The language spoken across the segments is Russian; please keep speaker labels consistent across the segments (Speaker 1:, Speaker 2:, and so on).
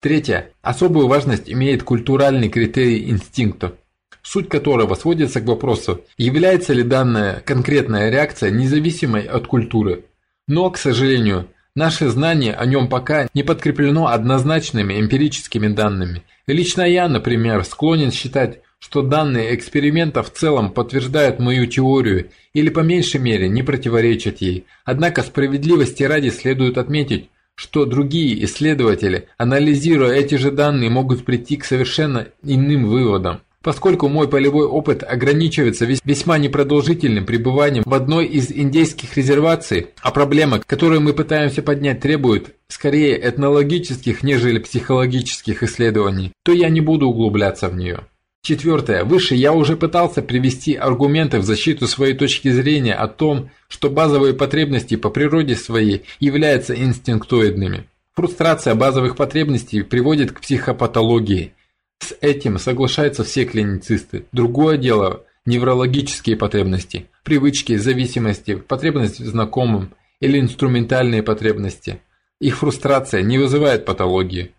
Speaker 1: Третье. Особую важность имеет культуральный критерий инстинкта, суть которого сводится к вопросу, является ли данная конкретная реакция независимой от культуры. Но, к сожалению, наше знание о нем пока не подкреплено однозначными эмпирическими данными. Лично я, например, склонен считать, что данные эксперимента в целом подтверждают мою теорию или по меньшей мере не противоречат ей. Однако справедливости ради следует отметить, что другие исследователи, анализируя эти же данные, могут прийти к совершенно иным выводам. Поскольку мой полевой опыт ограничивается весьма непродолжительным пребыванием в одной из индейских резерваций, а проблема, которую мы пытаемся поднять, требует скорее этнологических, нежели психологических исследований, то я не буду углубляться в нее. Четвертое. Выше я уже пытался привести аргументы в защиту своей точки зрения о том, что базовые потребности по природе своей являются инстинктоидными. Фрустрация базовых потребностей приводит к психопатологии. С этим соглашаются все клиницисты. Другое дело – неврологические потребности, привычки, зависимости, потребности в знакомом или инструментальные потребности. Их фрустрация не вызывает патологии.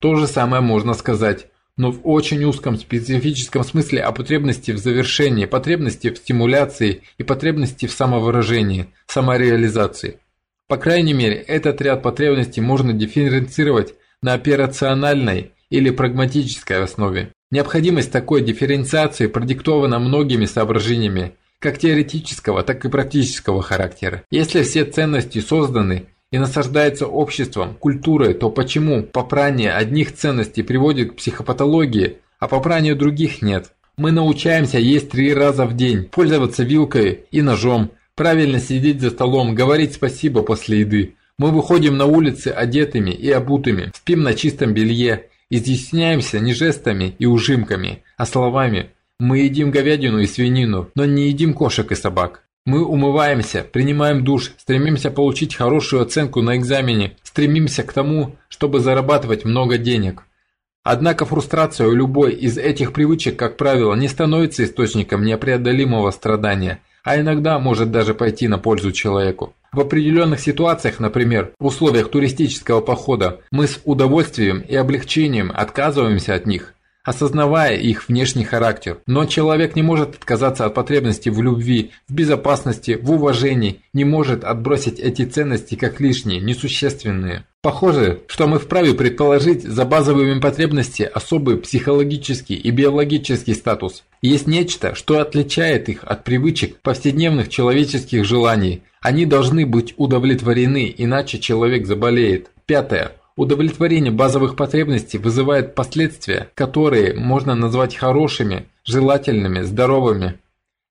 Speaker 1: То же самое можно сказать но в очень узком специфическом смысле о потребности в завершении, потребности в стимуляции и потребности в самовыражении, самореализации. По крайней мере, этот ряд потребностей можно дифференцировать на операциональной или прагматической основе. Необходимость такой дифференциации продиктована многими соображениями, как теоретического, так и практического характера. Если все ценности созданы и насаждается обществом, культурой, то почему попрание одних ценностей приводит к психопатологии, а попрание других нет? Мы научаемся есть три раза в день, пользоваться вилкой и ножом, правильно сидеть за столом, говорить спасибо после еды. Мы выходим на улицы одетыми и обутыми, спим на чистом белье, изъясняемся не жестами и ужимками, а словами. Мы едим говядину и свинину, но не едим кошек и собак. Мы умываемся, принимаем душ, стремимся получить хорошую оценку на экзамене, стремимся к тому, чтобы зарабатывать много денег. Однако фрустрация у любой из этих привычек, как правило, не становится источником непреодолимого страдания, а иногда может даже пойти на пользу человеку. В определенных ситуациях, например, в условиях туристического похода, мы с удовольствием и облегчением отказываемся от них, осознавая их внешний характер. Но человек не может отказаться от потребности в любви, в безопасности, в уважении, не может отбросить эти ценности как лишние, несущественные. Похоже, что мы вправе предположить за базовыми потребностями особый психологический и биологический статус. Есть нечто, что отличает их от привычек повседневных человеческих желаний. Они должны быть удовлетворены, иначе человек заболеет. Пятое. Удовлетворение базовых потребностей вызывает последствия, которые можно назвать хорошими, желательными, здоровыми.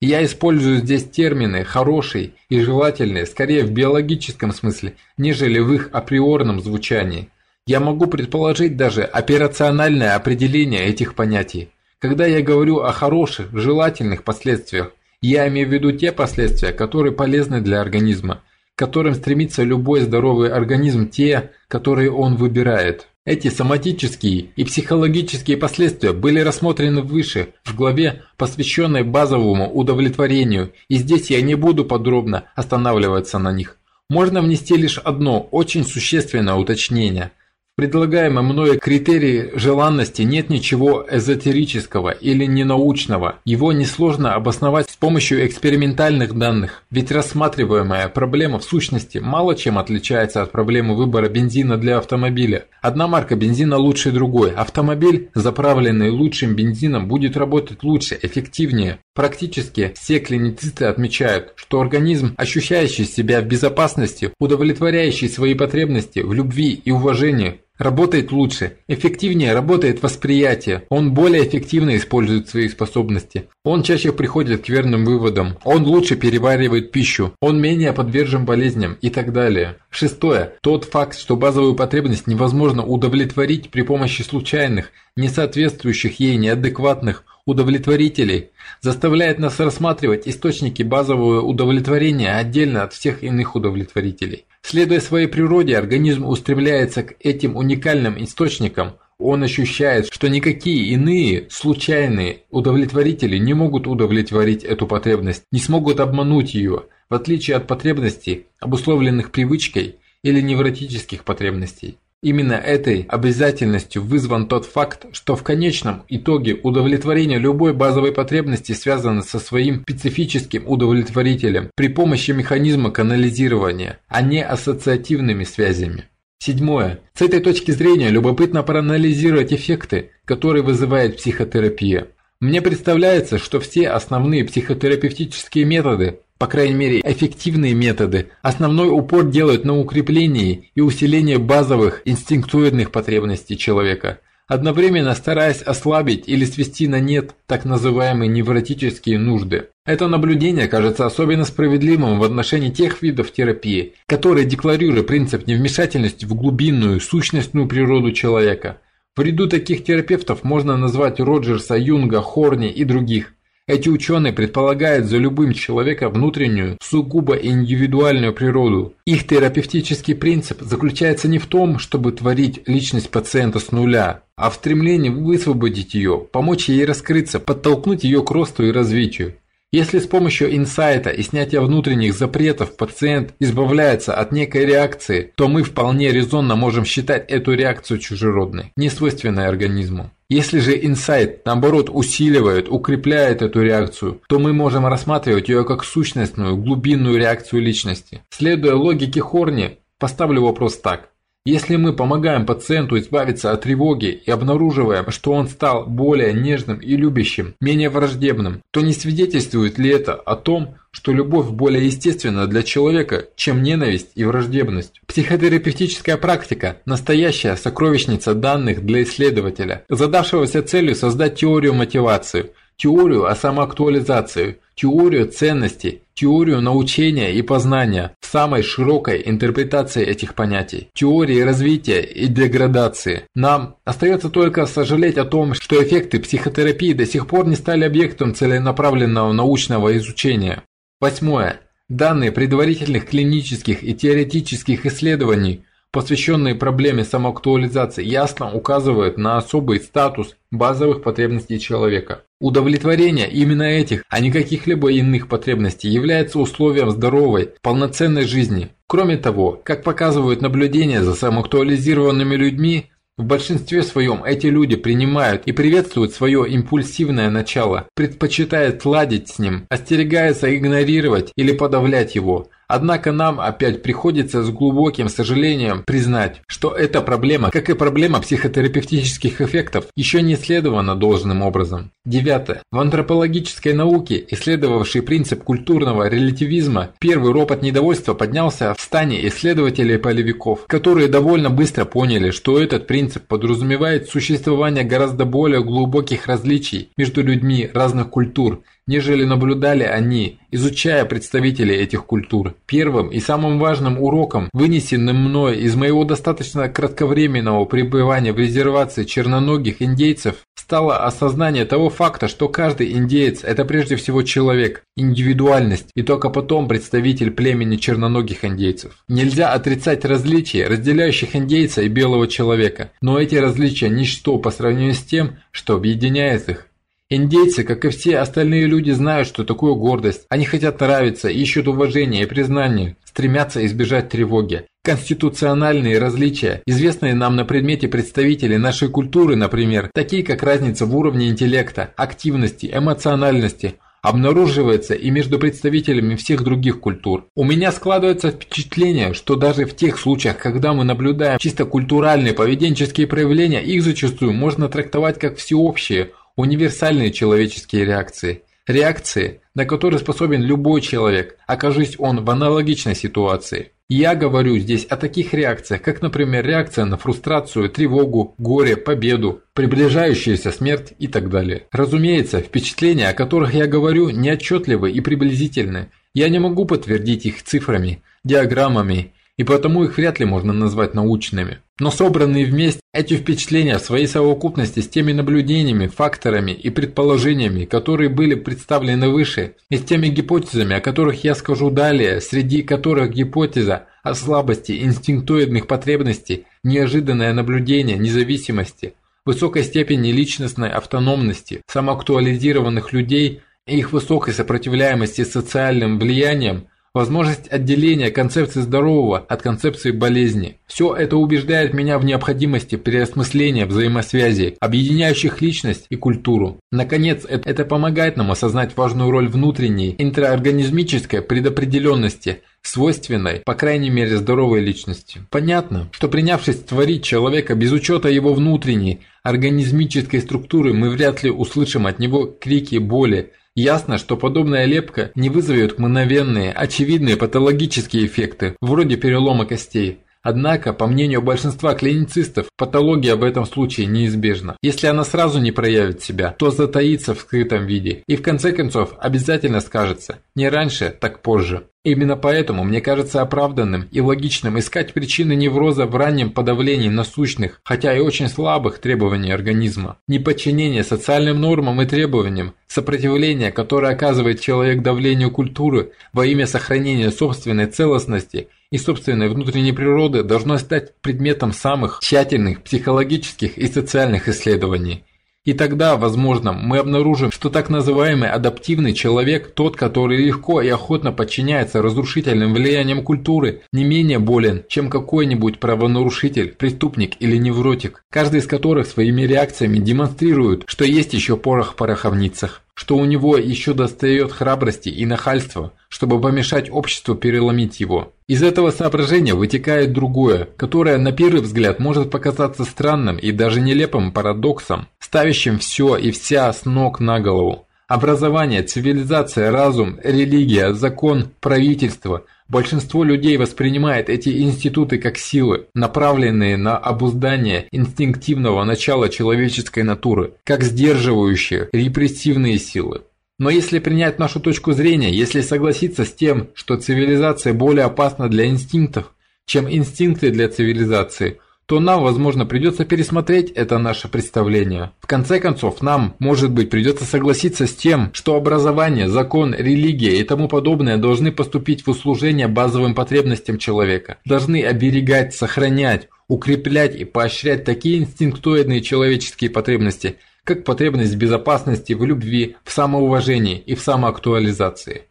Speaker 1: Я использую здесь термины «хороший» и «желательный» скорее в биологическом смысле, нежели в их априорном звучании. Я могу предположить даже операциональное определение этих понятий. Когда я говорю о хороших, желательных последствиях, я имею в виду те последствия, которые полезны для организма, которым стремится любой здоровый организм, те, которые он выбирает. Эти соматические и психологические последствия были рассмотрены выше, в главе, посвященной базовому удовлетворению, и здесь я не буду подробно останавливаться на них. Можно внести лишь одно очень существенное уточнение – предлагаемом мною критерии желанности нет ничего эзотерического или ненаучного. Его несложно обосновать с помощью экспериментальных данных, ведь рассматриваемая проблема в сущности мало чем отличается от проблемы выбора бензина для автомобиля. Одна марка бензина лучше другой. Автомобиль, заправленный лучшим бензином, будет работать лучше, эффективнее. Практически все клиницисты отмечают, что организм, ощущающий себя в безопасности, удовлетворяющий свои потребности в любви и уважении, Работает лучше, эффективнее работает восприятие, он более эффективно использует свои способности, он чаще приходит к верным выводам, он лучше переваривает пищу, он менее подвержен болезням и так далее. Шестое. Тот факт, что базовую потребность невозможно удовлетворить при помощи случайных, не соответствующих ей неадекватных удовлетворителей, заставляет нас рассматривать источники базового удовлетворения отдельно от всех иных удовлетворителей. Следуя своей природе, организм устремляется к этим уникальным источникам. Он ощущает, что никакие иные, случайные удовлетворители не могут удовлетворить эту потребность, не смогут обмануть ее, в отличие от потребностей, обусловленных привычкой или невротических потребностей. Именно этой обязательностью вызван тот факт, что в конечном итоге удовлетворение любой базовой потребности связано со своим специфическим удовлетворителем при помощи механизма канализирования, а не ассоциативными связями. Седьмое. С этой точки зрения любопытно проанализировать эффекты, которые вызывает психотерапия. Мне представляется, что все основные психотерапевтические методы, по крайней мере эффективные методы, основной упор делают на укреплении и усилении базовых инстинктуальных потребностей человека, одновременно стараясь ослабить или свести на нет так называемые невротические нужды. Это наблюдение кажется особенно справедливым в отношении тех видов терапии, которые декларируют принцип невмешательности в глубинную, сущностную природу человека – в ряду таких терапевтов можно назвать Роджерса, Юнга, Хорни и других. Эти ученые предполагают за любым человеком внутреннюю, сугубо индивидуальную природу. Их терапевтический принцип заключается не в том, чтобы творить личность пациента с нуля, а в стремлении высвободить ее, помочь ей раскрыться, подтолкнуть ее к росту и развитию. Если с помощью инсайта и снятия внутренних запретов пациент избавляется от некой реакции, то мы вполне резонно можем считать эту реакцию чужеродной, несвойственной организму. Если же инсайт, наоборот, усиливает, укрепляет эту реакцию, то мы можем рассматривать ее как сущностную, глубинную реакцию личности. Следуя логике Хорни, поставлю вопрос так. Если мы помогаем пациенту избавиться от тревоги и обнаруживаем, что он стал более нежным и любящим, менее враждебным, то не свидетельствует ли это о том, что любовь более естественна для человека, чем ненависть и враждебность. Психотерапевтическая практика – настоящая сокровищница данных для исследователя, задавшегося целью создать теорию мотивации, теорию о самоактуализации, теорию ценностей, теорию научения и познания самой широкой интерпретации этих понятий, теории развития и деградации. Нам остается только сожалеть о том, что эффекты психотерапии до сих пор не стали объектом целенаправленного научного изучения. Восьмое. Данные предварительных клинических и теоретических исследований посвященные проблеме самоактуализации, ясно указывают на особый статус базовых потребностей человека. Удовлетворение именно этих, а не каких-либо иных потребностей является условием здоровой, полноценной жизни. Кроме того, как показывают наблюдения за самоактуализированными людьми, в большинстве своем эти люди принимают и приветствуют свое импульсивное начало, предпочитают ладить с ним, остерегаются игнорировать или подавлять его, Однако нам опять приходится с глубоким сожалением признать, что эта проблема, как и проблема психотерапевтических эффектов, еще не исследована должным образом. Девятое. В антропологической науке, исследовавшей принцип культурного релятивизма, первый ропот недовольства поднялся в стане исследователей-полевиков, которые довольно быстро поняли, что этот принцип подразумевает существование гораздо более глубоких различий между людьми разных культур, нежели наблюдали они, изучая представителей этих культур. Первым и самым важным уроком, вынесенным мной из моего достаточно кратковременного пребывания в резервации черноногих индейцев, стало осознание того факта, что каждый индеец – это прежде всего человек, индивидуальность и только потом представитель племени черноногих индейцев. Нельзя отрицать различия, разделяющих индейца и белого человека, но эти различия – ничто по сравнению с тем, что объединяет их. Индейцы, как и все остальные люди, знают, что такое гордость. Они хотят нравиться, ищут уважения и признания, стремятся избежать тревоги. Конституциональные различия, известные нам на предмете представителей нашей культуры, например, такие как разница в уровне интеллекта, активности, эмоциональности, обнаруживается и между представителями всех других культур. У меня складывается впечатление, что даже в тех случаях, когда мы наблюдаем чисто культуральные поведенческие проявления, их зачастую можно трактовать как всеобщие, универсальные человеческие реакции. Реакции, на которые способен любой человек, окажись он в аналогичной ситуации. Я говорю здесь о таких реакциях, как, например, реакция на фрустрацию, тревогу, горе, победу, приближающуюся смерть и так далее. Разумеется, впечатления, о которых я говорю, неотчетливы и приблизительны. Я не могу подтвердить их цифрами, диаграммами и потому их вряд ли можно назвать научными. Но собранные вместе эти впечатления в своей совокупности с теми наблюдениями, факторами и предположениями, которые были представлены выше, и с теми гипотезами, о которых я скажу далее, среди которых гипотеза о слабости инстинктоидных потребностей, неожиданное наблюдение независимости, высокой степени личностной автономности, самоактуализированных людей и их высокой сопротивляемости социальным влияниям, возможность отделения концепции здорового от концепции болезни. Все это убеждает меня в необходимости переосмысления взаимосвязей, объединяющих личность и культуру. Наконец, это помогает нам осознать важную роль внутренней интроорганизмической предопределенности – свойственной, по крайней мере, здоровой личности. Понятно, что принявшись творить человека без учета его внутренней, организмической структуры, мы вряд ли услышим от него крики боли. Ясно, что подобная лепка не вызовет мгновенные, очевидные патологические эффекты, вроде перелома костей. Однако, по мнению большинства клиницистов, патология в этом случае неизбежна. Если она сразу не проявит себя, то затаится в скрытом виде и в конце концов обязательно скажется не раньше, так позже. Именно поэтому мне кажется оправданным и логичным искать причины невроза в раннем подавлении насущных, хотя и очень слабых требований организма. Неподчинение социальным нормам и требованиям, сопротивление, которое оказывает человек давлению культуры во имя сохранения собственной целостности и собственной внутренней природы должно стать предметом самых тщательных психологических и социальных исследований. И тогда, возможно, мы обнаружим, что так называемый адаптивный человек, тот, который легко и охотно подчиняется разрушительным влияниям культуры, не менее болен, чем какой-нибудь правонарушитель, преступник или невротик, каждый из которых своими реакциями демонстрирует, что есть еще порох в пороховницах что у него еще достает храбрости и нахальства, чтобы помешать обществу переломить его. Из этого соображения вытекает другое, которое на первый взгляд может показаться странным и даже нелепым парадоксом, ставящим все и вся с ног на голову. Образование, цивилизация, разум, религия, закон, правительство – Большинство людей воспринимает эти институты как силы, направленные на обуздание инстинктивного начала человеческой натуры, как сдерживающие репрессивные силы. Но если принять нашу точку зрения, если согласиться с тем, что цивилизация более опасна для инстинктов, чем инстинкты для цивилизации, то нам, возможно, придется пересмотреть это наше представление. В конце концов, нам, может быть, придется согласиться с тем, что образование, закон, религия и тому подобное должны поступить в услужение базовым потребностям человека, должны оберегать, сохранять, укреплять и поощрять такие инстинктоидные человеческие потребности, как потребность в безопасности, в любви, в самоуважении и в самоактуализации.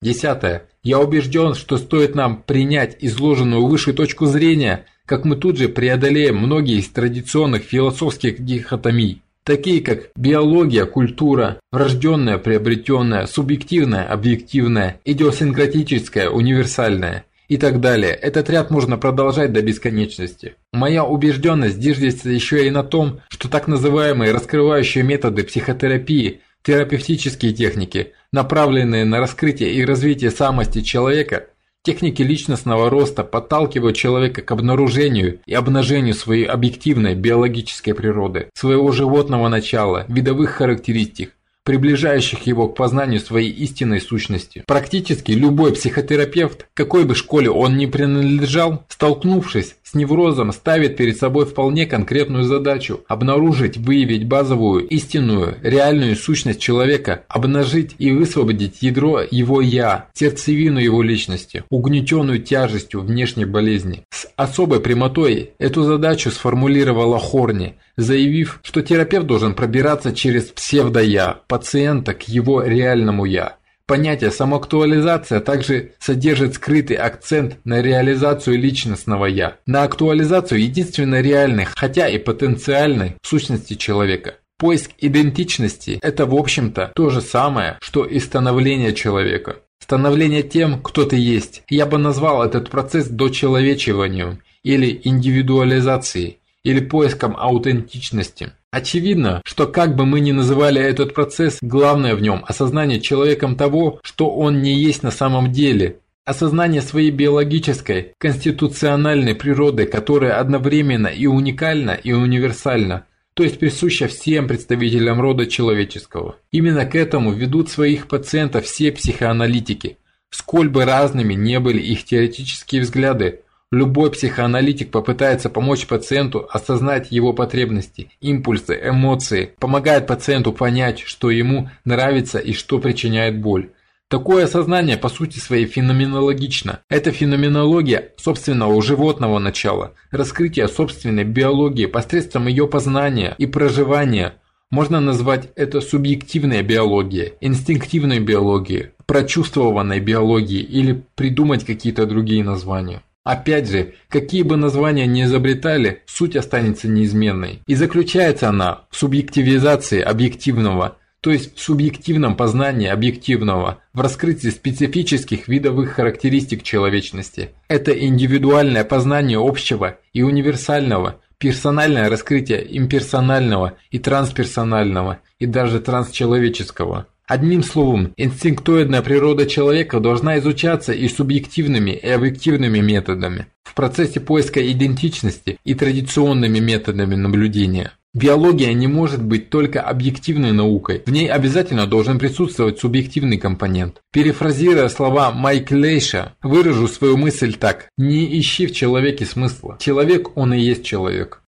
Speaker 1: Десятое. Я убежден, что стоит нам принять изложенную выше точку зрения, как мы тут же преодолеем многие из традиционных философских дихотомий, такие как биология, культура, врожденная, приобретенная, субъективная, объективная, идиосинкратическая, универсальная и так далее. Этот ряд можно продолжать до бесконечности. Моя убежденность зиждется еще и на том, что так называемые раскрывающие методы психотерапии, терапевтические техники, направленные на раскрытие и развитие самости человека, Техники личностного роста подталкивают человека к обнаружению и обнажению своей объективной биологической природы, своего животного начала, видовых характеристик, приближающих его к познанию своей истинной сущности. Практически любой психотерапевт, какой бы школе он ни принадлежал, столкнувшись с неврозом, ставит перед собой вполне конкретную задачу – обнаружить, выявить базовую, истинную, реальную сущность человека, обнажить и высвободить ядро его «я», сердцевину его личности, угнетенную тяжестью внешней болезни. С особой прямотой эту задачу сформулировала Хорни, заявив, что терапевт должен пробираться через псевдо-я пациента к его реальному «я». Понятие самоактуализация также содержит скрытый акцент на реализацию личностного «я», на актуализацию единственно реальной, хотя и потенциальной сущности человека. Поиск идентичности – это, в общем-то, то же самое, что и становление человека. Становление тем, кто ты есть. Я бы назвал этот процесс дочеловечиванием или индивидуализацией или поиском аутентичности. Очевидно, что как бы мы ни называли этот процесс, главное в нем – осознание человеком того, что он не есть на самом деле, Осознание своей биологической, конституциональной природы, которая одновременно и уникальна, и универсальна, то есть присуща всем представителям рода человеческого. Именно к этому ведут своих пациентов все психоаналитики. Сколь бы разными не были их теоретические взгляды, Любой психоаналитик попытается помочь пациенту осознать его потребности, импульсы, эмоции, помогает пациенту понять, что ему нравится и что причиняет боль. Такое осознание по сути своей феноменологично. Это феноменология собственного животного начала, раскрытие собственной биологии посредством ее познания и проживания. Можно назвать это субъективной биологией, инстинктивной биологией, прочувствованной биологии или придумать какие-то другие названия. Опять же, какие бы названия ни изобретали, суть останется неизменной. И заключается она в субъективизации объективного, то есть в субъективном познании объективного, в раскрытии специфических видовых характеристик человечности. Это индивидуальное познание общего и универсального, персональное раскрытие имперсонального и трансперсонального, и даже трансчеловеческого. Одним словом, инстинктоидная природа человека должна изучаться и субъективными, и объективными методами, в процессе поиска идентичности и традиционными методами наблюдения. Биология не может быть только объективной наукой, в ней обязательно должен присутствовать субъективный компонент. Перефразируя слова Майк Лейша, выражу свою мысль так. Не ищи в человеке смысла. Человек, он и есть человек.